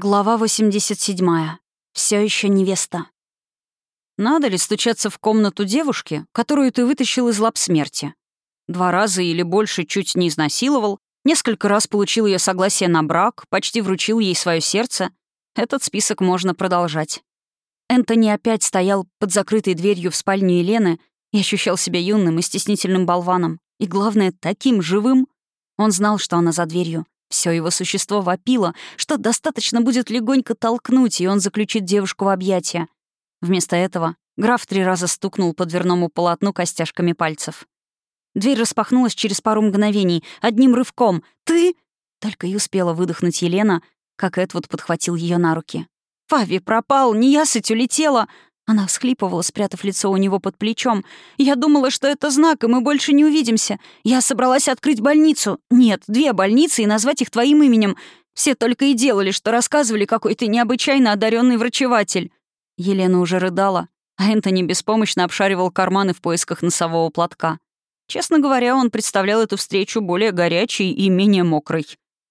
Глава 87. Все еще невеста. Надо ли стучаться в комнату девушки, которую ты вытащил из лап смерти? Два раза или больше чуть не изнасиловал, несколько раз получил ее согласие на брак, почти вручил ей свое сердце. Этот список можно продолжать. Энтони опять стоял под закрытой дверью в спальню Елены и ощущал себя юным и стеснительным болваном. И главное, таким живым. Он знал, что она за дверью, все его существо вопило, что достаточно будет легонько толкнуть, и он заключит девушку в объятия. Вместо этого граф три раза стукнул по дверному полотну костяшками пальцев. Дверь распахнулась через пару мгновений, одним рывком. «Ты?» Только и успела выдохнуть Елена, как Эдвуд подхватил ее на руки. «Фави пропал, неясыть улетела!» Она всхлипывала, спрятав лицо у него под плечом. «Я думала, что это знак, и мы больше не увидимся. Я собралась открыть больницу. Нет, две больницы и назвать их твоим именем. Все только и делали, что рассказывали, какой ты необычайно одаренный врачеватель». Елена уже рыдала, а Энтони беспомощно обшаривал карманы в поисках носового платка. Честно говоря, он представлял эту встречу более горячей и менее мокрой.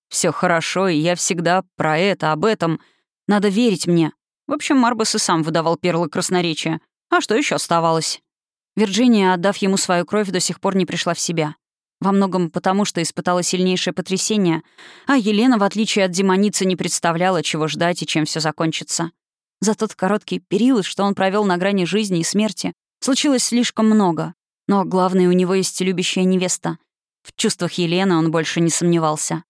Все хорошо, и я всегда про это, об этом. Надо верить мне, в общем, Марбас и сам выдавал перлы красноречия. А что еще оставалось? Вирджиния, отдав ему свою кровь, до сих пор не пришла в себя. Во многом потому, что испытала сильнейшее потрясение, а Елена, в отличие от демоницы, не представляла, чего ждать и чем все закончится. За тот короткий период, что он провел на грани жизни и смерти, случилось слишком много. Но главное, у него есть любящая невеста. В чувствах Елены он больше не сомневался.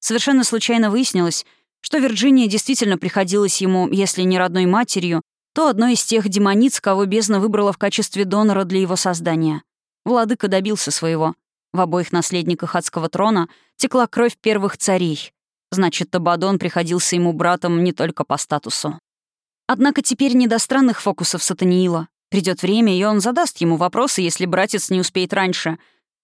Совершенно случайно выяснилось, что Вирджиния действительно приходилась ему, если не родной матерью, то одной из тех демониц, кого бездна выбрала в качестве донора для его создания. Владыка добился своего. В обоих наследниках адского трона текла кровь первых царей. Значит, Табадон приходился ему братом не только по статусу. Однако теперь не до странных фокусов Сатаниила. Придет время, и он задаст ему вопросы, если братец не успеет раньше.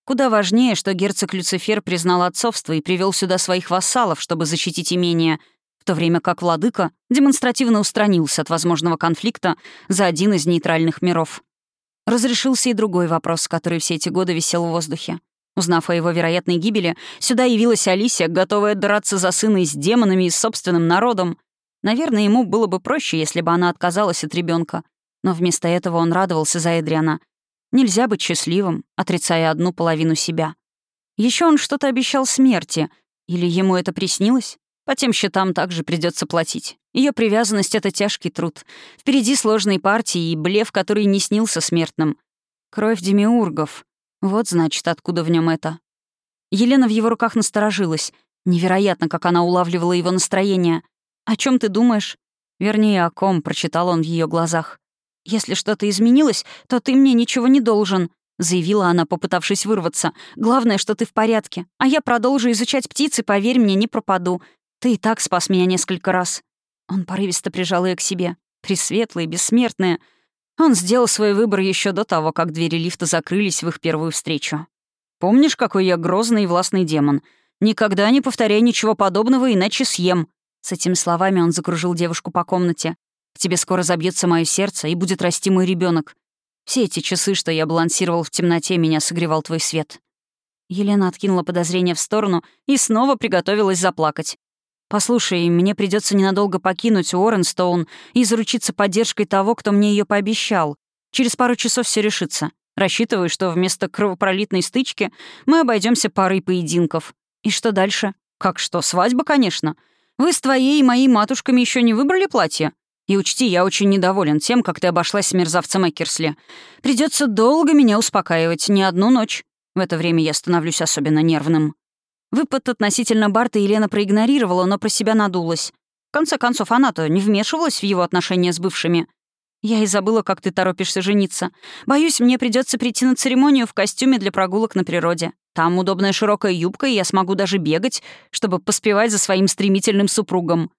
Куда важнее, что герцог Люцифер признал отцовство и привел сюда своих вассалов, чтобы защитить имение, в то время как владыка демонстративно устранился от возможного конфликта за один из нейтральных миров. Разрешился и другой вопрос, который все эти годы висел в воздухе. Узнав о его вероятной гибели, сюда явилась Алисия, готовая драться за сына и с демонами, и с собственным народом. Наверное, ему было бы проще, если бы она отказалась от ребенка, но вместо этого он радовался за Эдриана — Нельзя быть счастливым, отрицая одну половину себя. Еще он что-то обещал смерти. Или ему это приснилось? По тем счетам также придется платить. Ее привязанность — это тяжкий труд. Впереди сложные партии и блеф, который не снился смертным. Кровь демиургов. Вот, значит, откуда в нем это. Елена в его руках насторожилась. Невероятно, как она улавливала его настроение. «О чем ты думаешь?» Вернее, о ком, прочитал он в ее глазах. «Если что-то изменилось, то ты мне ничего не должен», — заявила она, попытавшись вырваться. «Главное, что ты в порядке. А я продолжу изучать птицы, поверь мне, не пропаду. Ты и так спас меня несколько раз». Он порывисто прижал ее к себе. Пресветлые, бессмертные. Он сделал свой выбор еще до того, как двери лифта закрылись в их первую встречу. «Помнишь, какой я грозный и властный демон? Никогда не повторяй ничего подобного, иначе съем». С этими словами он закружил девушку по комнате. В тебе скоро забьется мое сердце, и будет расти мой ребенок. Все эти часы, что я балансировал в темноте, меня согревал твой свет». Елена откинула подозрение в сторону и снова приготовилась заплакать. «Послушай, мне придется ненадолго покинуть Уорренстоун и заручиться поддержкой того, кто мне ее пообещал. Через пару часов все решится. Рассчитываю, что вместо кровопролитной стычки мы обойдемся парой поединков. И что дальше? Как что, свадьба, конечно. Вы с твоей и моей матушками еще не выбрали платье? И учти, я очень недоволен тем, как ты обошлась с мерзавцем Экерсли. Придется долго меня успокаивать, не одну ночь. В это время я становлюсь особенно нервным». Выпад относительно Барта Елена проигнорировала, но про себя надулась. В конце концов, она-то не вмешивалась в его отношения с бывшими. «Я и забыла, как ты торопишься жениться. Боюсь, мне придется прийти на церемонию в костюме для прогулок на природе. Там удобная широкая юбка, и я смогу даже бегать, чтобы поспевать за своим стремительным супругом.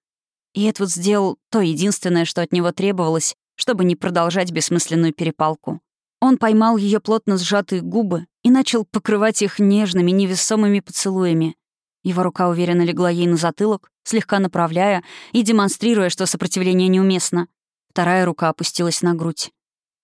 И Эдвуд сделал то единственное, что от него требовалось, чтобы не продолжать бессмысленную перепалку. Он поймал ее плотно сжатые губы и начал покрывать их нежными, невесомыми поцелуями. Его рука уверенно легла ей на затылок, слегка направляя и демонстрируя, что сопротивление неуместно. Вторая рука опустилась на грудь.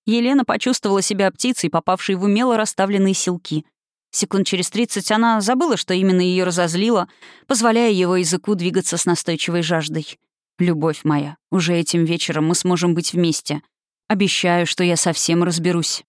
Елена почувствовала себя птицей, попавшей в умело расставленные силки. Секунд через тридцать она забыла, что именно ее разозлило, позволяя его языку двигаться с настойчивой жаждой. Любовь моя, уже этим вечером мы сможем быть вместе. Обещаю, что я совсем разберусь.